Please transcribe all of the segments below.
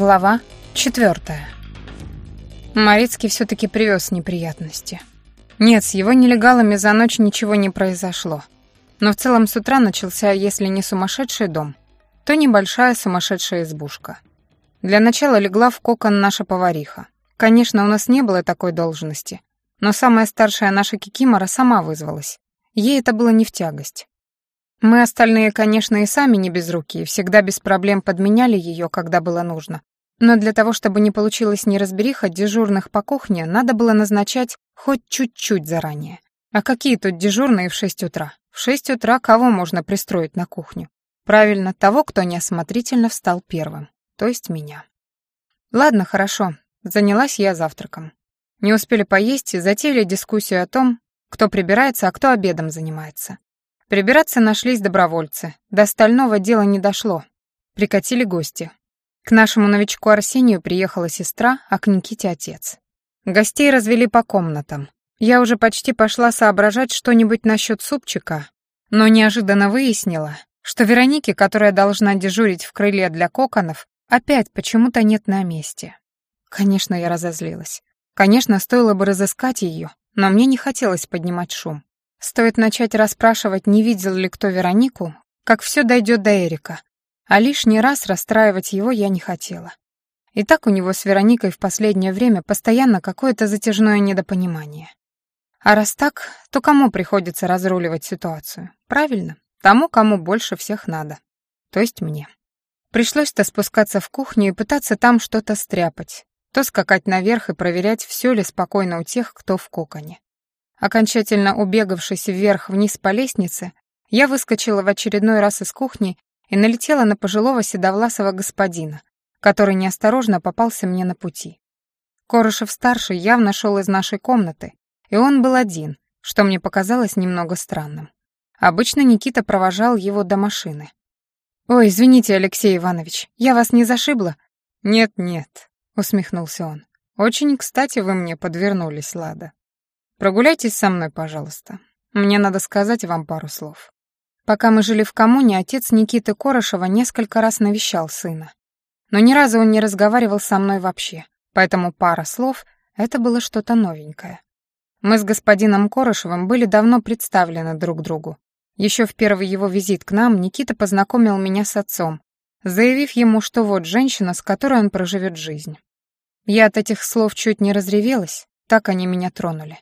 Глава четвертая. Морецкий все-таки привез неприятности. Нет, с его нелегалами за ночь ничего не произошло. Но в целом с утра начался, если не сумасшедший дом, то небольшая сумасшедшая избушка. Для начала легла в кокон наша повариха. Конечно, у нас не было такой должности, но самая старшая наша кикимора сама вызвалась. Ей это было не в тягость. Мы остальные, конечно, и сами не без руки, всегда без проблем подменяли ее, когда было нужно. Но для того, чтобы не получилось неразбериха дежурных по кухне, надо было назначать хоть чуть-чуть заранее. А какие тут дежурные в шесть утра? В шесть утра кого можно пристроить на кухню? Правильно, того, кто неосмотрительно встал первым, то есть меня. Ладно, хорошо, занялась я завтраком. Не успели поесть и затеяли дискуссию о том, кто прибирается, а кто обедом занимается. Прибираться нашлись добровольцы. До остального дела не дошло. Прикатили гости. К нашему новичку Арсению приехала сестра, а к Никите отец. Гостей развели по комнатам. Я уже почти пошла соображать что-нибудь насчет супчика, но неожиданно выяснила, что Вероники, которая должна дежурить в крыле для коконов, опять почему-то нет на месте. Конечно, я разозлилась. Конечно, стоило бы разыскать ее, но мне не хотелось поднимать шум. Стоит начать расспрашивать, не видел ли кто Веронику, как все дойдет до Эрика, а лишний раз расстраивать его я не хотела. И так у него с Вероникой в последнее время постоянно какое-то затяжное недопонимание. А раз так, то кому приходится разруливать ситуацию? Правильно, тому, кому больше всех надо. То есть мне. Пришлось-то спускаться в кухню и пытаться там что-то стряпать, то скакать наверх и проверять, все ли спокойно у тех, кто в коконе. Окончательно убегавшись вверх-вниз по лестнице, я выскочила в очередной раз из кухни и налетела на пожилого седовласого господина, который неосторожно попался мне на пути. Корышев-старший явно шел из нашей комнаты, и он был один, что мне показалось немного странным. Обычно Никита провожал его до машины. «Ой, извините, Алексей Иванович, я вас не зашибла?» «Нет-нет», — усмехнулся он. «Очень кстати вы мне подвернулись, Лада». Прогуляйтесь со мной, пожалуйста. Мне надо сказать вам пару слов. Пока мы жили в коммуне, отец Никиты Корошева несколько раз навещал сына. Но ни разу он не разговаривал со мной вообще, поэтому пара слов — это было что-то новенькое. Мы с господином Корошевым были давно представлены друг другу. Еще в первый его визит к нам Никита познакомил меня с отцом, заявив ему, что вот женщина, с которой он проживет жизнь. Я от этих слов чуть не разревелась, так они меня тронули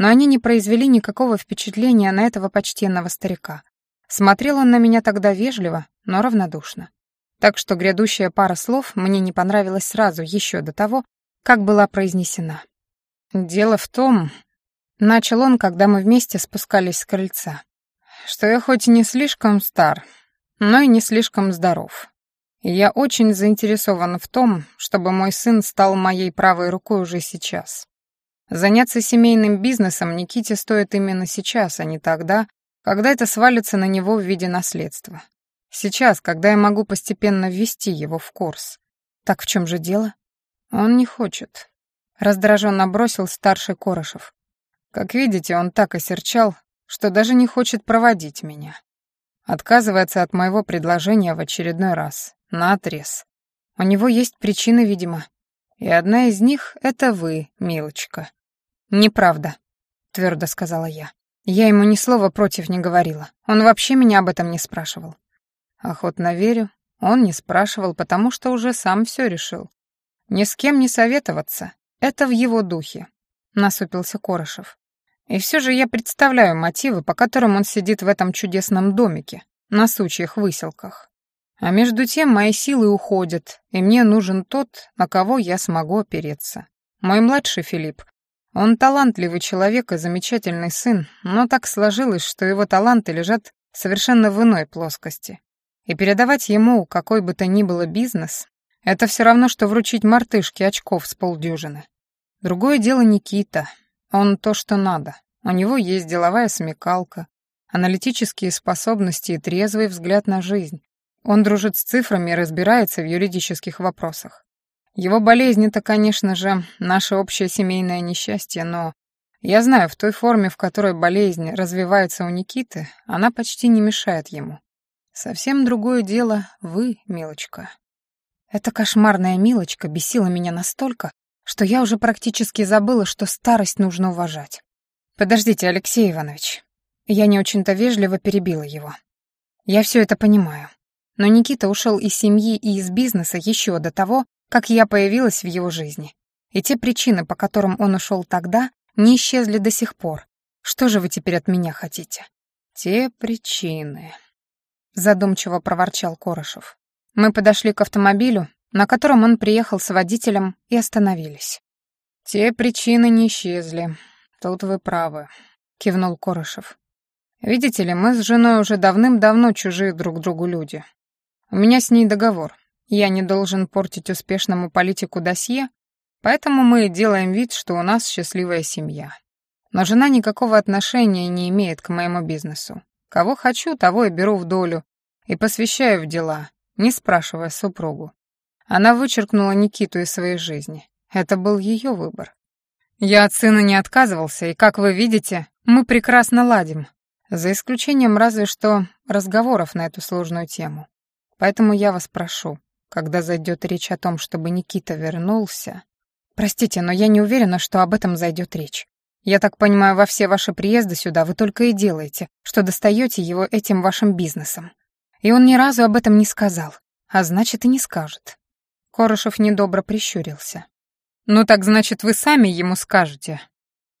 но они не произвели никакого впечатления на этого почтенного старика. Смотрел он на меня тогда вежливо, но равнодушно. Так что грядущая пара слов мне не понравилась сразу, еще до того, как была произнесена. «Дело в том...» — начал он, когда мы вместе спускались с крыльца, «что я хоть и не слишком стар, но и не слишком здоров. Я очень заинтересован в том, чтобы мой сын стал моей правой рукой уже сейчас. Заняться семейным бизнесом Никите стоит именно сейчас, а не тогда, когда это свалится на него в виде наследства. Сейчас, когда я могу постепенно ввести его в курс. Так в чем же дело? Он не хочет. Раздраженно бросил старший Корошев. Как видите, он так осерчал, что даже не хочет проводить меня. Отказывается от моего предложения в очередной раз. Наотрез. У него есть причины, видимо. И одна из них — это вы, милочка. «Неправда», — твердо сказала я. Я ему ни слова против не говорила. Он вообще меня об этом не спрашивал. Охотно верю, он не спрашивал, потому что уже сам все решил. Ни с кем не советоваться. Это в его духе, насупился Корошев. И все же я представляю мотивы, по которым он сидит в этом чудесном домике, на сучьих выселках. А между тем мои силы уходят, и мне нужен тот, на кого я смогу опереться. Мой младший Филипп он талантливый человек и замечательный сын, но так сложилось, что его таланты лежат совершенно в иной плоскости. И передавать ему какой бы то ни было бизнес — это все равно, что вручить мартышке очков с полдюжины. Другое дело Никита. Он то, что надо. У него есть деловая смекалка, аналитические способности и трезвый взгляд на жизнь. Он дружит с цифрами и разбирается в юридических вопросах. Его болезнь — это, конечно же, наше общее семейное несчастье, но я знаю, в той форме, в которой болезнь развивается у Никиты, она почти не мешает ему. Совсем другое дело вы, милочка. Эта кошмарная Милочка бесила меня настолько, что я уже практически забыла, что старость нужно уважать. «Подождите, Алексей Иванович». Я не очень-то вежливо перебила его. «Я все это понимаю. Но Никита ушел из семьи и из бизнеса еще до того, как я появилась в его жизни. И те причины, по которым он ушел тогда, не исчезли до сих пор. Что же вы теперь от меня хотите?» «Те причины», — задумчиво проворчал Корошев. Мы подошли к автомобилю, на котором он приехал с водителем, и остановились. «Те причины не исчезли. Тут вы правы», — кивнул Корошев. «Видите ли, мы с женой уже давным-давно чужие друг другу люди. У меня с ней договор. Я не должен портить успешному политику досье, поэтому мы делаем вид, что у нас счастливая семья. Но жена никакого отношения не имеет к моему бизнесу. Кого хочу, того и беру в долю и посвящаю в дела, не спрашивая супругу. Она вычеркнула Никиту из своей жизни. Это был ее выбор. Я от сына не отказывался, и, как вы видите, мы прекрасно ладим, за исключением разве что разговоров на эту сложную тему. Поэтому я вас прошу, когда зайдет речь о том, чтобы Никита вернулся... Простите, но я не уверена, что об этом зайдет речь. Я так понимаю, во все ваши приезды сюда вы только и делаете, что достаете его этим вашим бизнесом. И он ни разу об этом не сказал, а значит и не скажет. Корошев недобро прищурился. «Ну так значит, вы сами ему скажете.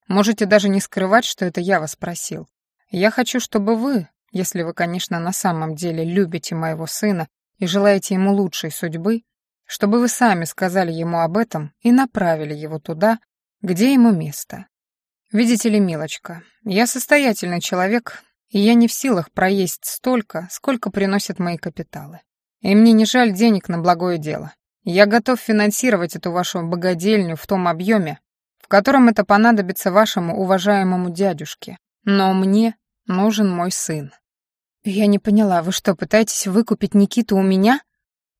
Можете даже не скрывать, что это я вас просил. Я хочу, чтобы вы, если вы, конечно, на самом деле любите моего сына и желаете ему лучшей судьбы, чтобы вы сами сказали ему об этом и направили его туда, где ему место. Видите ли, милочка, я состоятельный человек, и я не в силах проесть столько, сколько приносят мои капиталы. И мне не жаль денег на благое дело. Я готов финансировать эту вашу богадельню в том объеме, в котором это понадобится вашему уважаемому дядюшке. Но мне нужен мой сын. Я не поняла, вы что, пытаетесь выкупить Никиту у меня?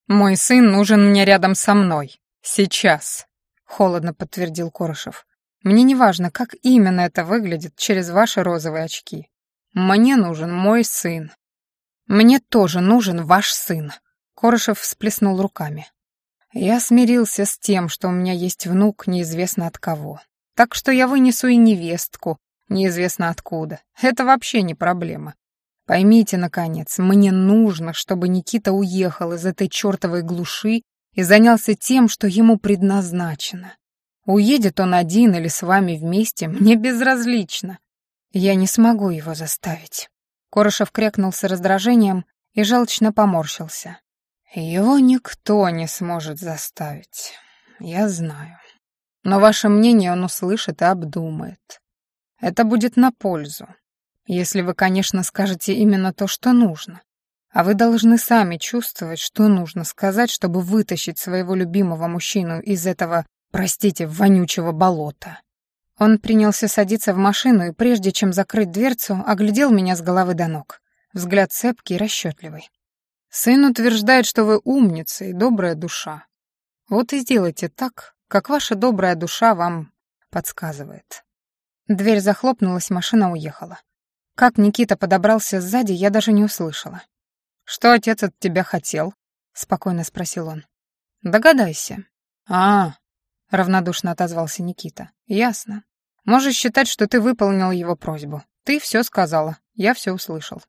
Мой сын нужен мне рядом со мной. Сейчас, холодно подтвердил Корошев. Мне не важно, как именно это выглядит через ваши розовые очки. Мне нужен мой сын. Мне тоже нужен ваш сын. Корошев всплеснул руками. Я смирился с тем, что у меня есть внук неизвестно от кого. Так что я вынесу и невестку, неизвестно откуда. Это вообще не проблема. Поймите, наконец, мне нужно, чтобы Никита уехал из этой чертовой глуши и занялся тем, что ему предназначено. Уедет он один или с вами вместе, мне безразлично. Я не смогу его заставить. Корошев крякнул с раздражением и жалочно поморщился. Его никто не сможет заставить. Я знаю. Но ваше мнение он услышит и обдумает. Это будет на пользу. Если вы, конечно, скажете именно то, что нужно. А вы должны сами чувствовать, что нужно сказать, чтобы вытащить своего любимого мужчину из этого, простите, вонючего болота. Он принялся садиться в машину и, прежде чем закрыть дверцу, оглядел меня с головы до ног. Взгляд цепкий и расчетливый. Сын утверждает, что вы умница и добрая душа. Вот и сделайте так, как ваша добрая душа вам подсказывает. Дверь захлопнулась, машина уехала. Как Никита подобрался сзади, я даже не услышала. «Что отец от тебя хотел?» — спокойно спросил он. «Догадайся». «А, — равнодушно отозвался Никита. «Ясно. Можешь считать, что ты выполнил его просьбу. Ты все сказала, я все услышал».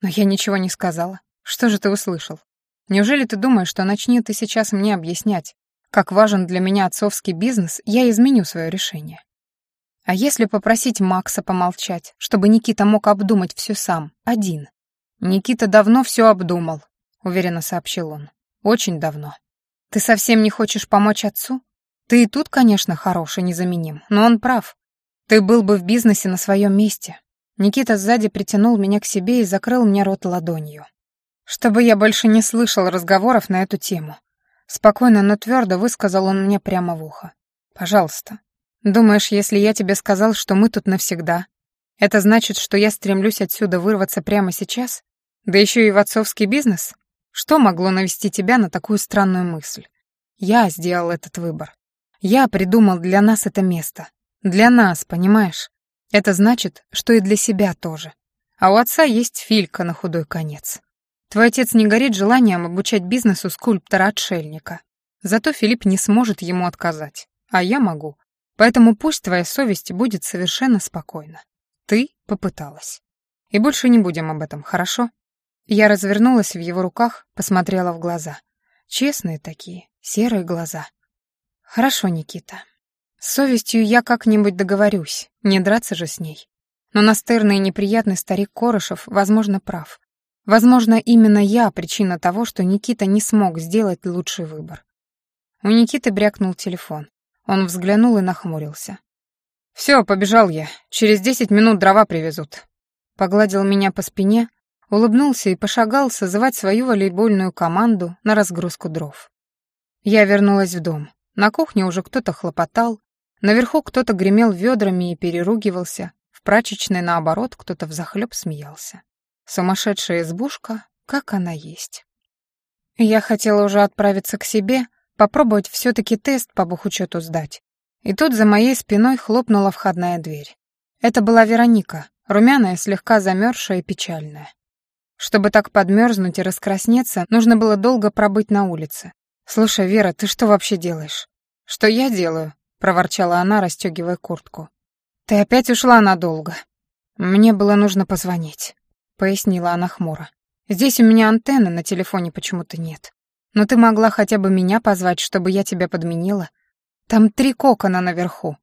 «Но я ничего не сказала. Что же ты услышал? Неужели ты думаешь, что начни ты сейчас мне объяснять, как важен для меня отцовский бизнес, я изменю свое решение? А если попросить Макса помолчать, чтобы Никита мог обдумать все сам, один? Никита давно все обдумал, уверенно сообщил он. Очень давно. Ты совсем не хочешь помочь отцу? Ты и тут, конечно, хороший, незаменим, но он прав. Ты был бы в бизнесе на своем месте. Никита сзади притянул меня к себе и закрыл мне рот ладонью чтобы я больше не слышал разговоров на эту тему. Спокойно, но твердо высказал он мне прямо в ухо. «Пожалуйста. Думаешь, если я тебе сказал, что мы тут навсегда, это значит, что я стремлюсь отсюда вырваться прямо сейчас? Да еще и в отцовский бизнес? Что могло навести тебя на такую странную мысль? Я сделал этот выбор. Я придумал для нас это место. Для нас, понимаешь? Это значит, что и для себя тоже. А у отца есть Филька на худой конец. Твой отец не горит желанием обучать бизнесу скульптора-отшельника. Зато Филипп не сможет ему отказать, а я могу. Поэтому пусть твоя совесть будет совершенно спокойна. Ты попыталась. И больше не будем об этом, хорошо? Я развернулась в его руках, посмотрела в глаза. Честные такие, серые глаза. Хорошо, Никита. С совестью я как-нибудь договорюсь, не драться же с ней. Но настырный и неприятный старик Корошев, возможно, прав. Возможно, именно я причина того, что Никита не смог сделать лучший выбор. У Никиты брякнул телефон. Он взглянул и нахмурился. «Все, побежал я. Через десять минут дрова привезут». Погладил меня по спине, улыбнулся и пошагал созывать свою волейбольную команду на разгрузку дров. Я вернулась в дом. На кухне уже кто-то хлопотал, наверху кто-то гремел ведрами и переругивался, в прачечной, наоборот, кто-то взахлеб смеялся. Сумасшедшая избушка, как она есть. Я хотела уже отправиться к себе, попробовать все-таки тест по бухучету сдать. И тут за моей спиной хлопнула входная дверь. Это была Вероника, румяная, слегка замерзшая и печальная. Чтобы так подмерзнуть и раскраснеться, нужно было долго пробыть на улице. «Слушай, Вера, ты что вообще делаешь?» «Что я делаю?» — проворчала она, расстегивая куртку. «Ты опять ушла надолго. Мне было нужно позвонить», — пояснила она хмуро. «Здесь у меня антенны на телефоне почему-то нет. Но ты могла хотя бы меня позвать, чтобы я тебя подменила. Там три кокона наверху».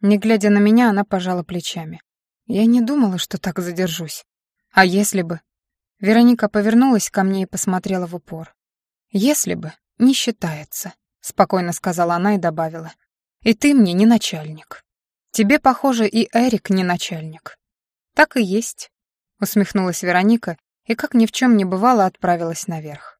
Не глядя на меня, она пожала плечами. Я не думала, что так задержусь. А если бы? Вероника повернулась ко мне и посмотрела в упор. «Если бы, не считается», — спокойно сказала она и добавила. «И ты мне не начальник. Тебе, похоже, и Эрик не начальник». «Так и есть», — усмехнулась Вероника и, как ни в чем не бывало, отправилась наверх.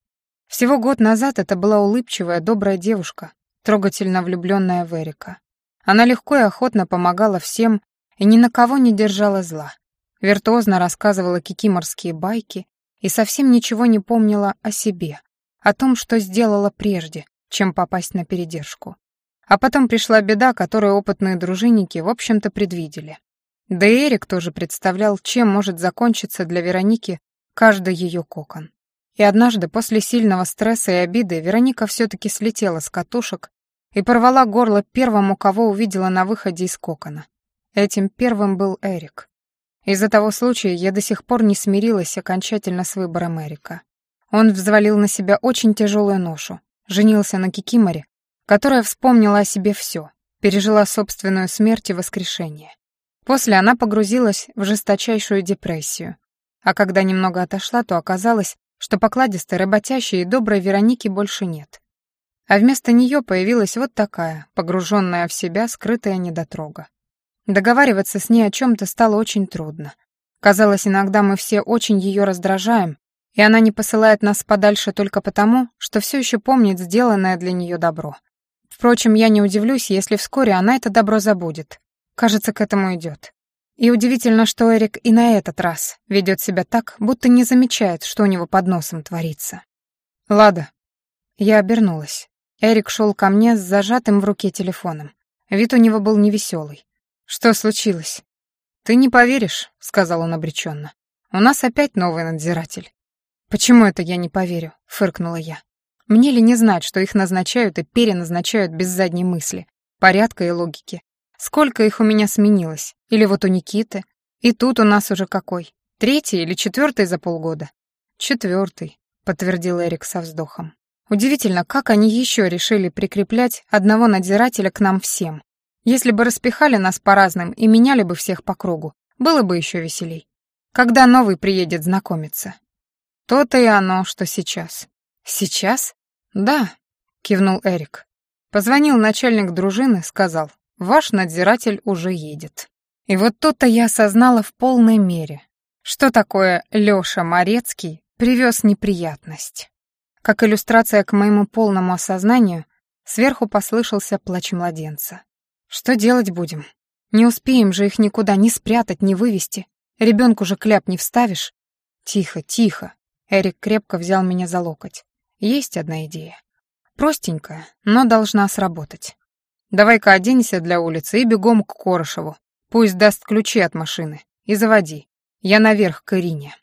Всего год назад это была улыбчивая, добрая девушка, трогательно влюбленная в Эрика. Она легко и охотно помогала всем и ни на кого не держала зла. Виртуозно рассказывала кикиморские байки и совсем ничего не помнила о себе, о том, что сделала прежде, чем попасть на передержку. А потом пришла беда, которую опытные дружинники, в общем-то, предвидели. Да и Эрик тоже представлял, чем может закончиться для Вероники каждый ее кокон. И однажды, после сильного стресса и обиды, Вероника все-таки слетела с катушек и порвала горло первому, кого увидела на выходе из кокона. Этим первым был Эрик. Из-за того случая я до сих пор не смирилась окончательно с выбором Эрика. Он взвалил на себя очень тяжелую ношу, женился на Кикиморе, которая вспомнила о себе все, пережила собственную смерть и воскрешение. После она погрузилась в жесточайшую депрессию, а когда немного отошла, то оказалось, что покладистой, работящей и доброй Вероники больше нет. А вместо нее появилась вот такая, погруженная в себя, скрытая недотрога. Договариваться с ней о чем-то стало очень трудно. Казалось, иногда мы все очень ее раздражаем, и она не посылает нас подальше только потому, что все еще помнит сделанное для нее добро. Впрочем, я не удивлюсь, если вскоре она это добро забудет. Кажется, к этому идет. И удивительно, что Эрик и на этот раз ведет себя так, будто не замечает, что у него под носом творится. «Лада». Я обернулась. Эрик шел ко мне с зажатым в руке телефоном. Вид у него был невеселый. «Что случилось?» «Ты не поверишь», — сказал он обреченно. «У нас опять новый надзиратель». «Почему это я не поверю?» — фыркнула я. «Мне ли не знать, что их назначают и переназначают без задней мысли, порядка и логики? Сколько их у меня сменилось? Или вот у Никиты? И тут у нас уже какой? Третий или четвертый за полгода?» «Четвертый», — подтвердил Эрик со вздохом. «Удивительно, как они еще решили прикреплять одного надзирателя к нам всем. Если бы распихали нас по разным и меняли бы всех по кругу, было бы еще веселей. Когда новый приедет знакомиться. То-то и оно, что сейчас. Сейчас? Да, кивнул Эрик. Позвонил начальник дружины, сказал, ваш надзиратель уже едет. И вот тут-то я осознала в полной мере, что такое Лёша Морецкий привез неприятность. Как иллюстрация к моему полному осознанию, сверху послышался плач младенца. Что делать будем? Не успеем же их никуда ни спрятать, ни вывести. Ребенку же кляп не вставишь. Тихо, тихо. Эрик крепко взял меня за локоть. Есть одна идея. Простенькая, но должна сработать. Давай-ка оденься для улицы и бегом к Корошеву. Пусть даст ключи от машины. И заводи. Я наверх к Ирине.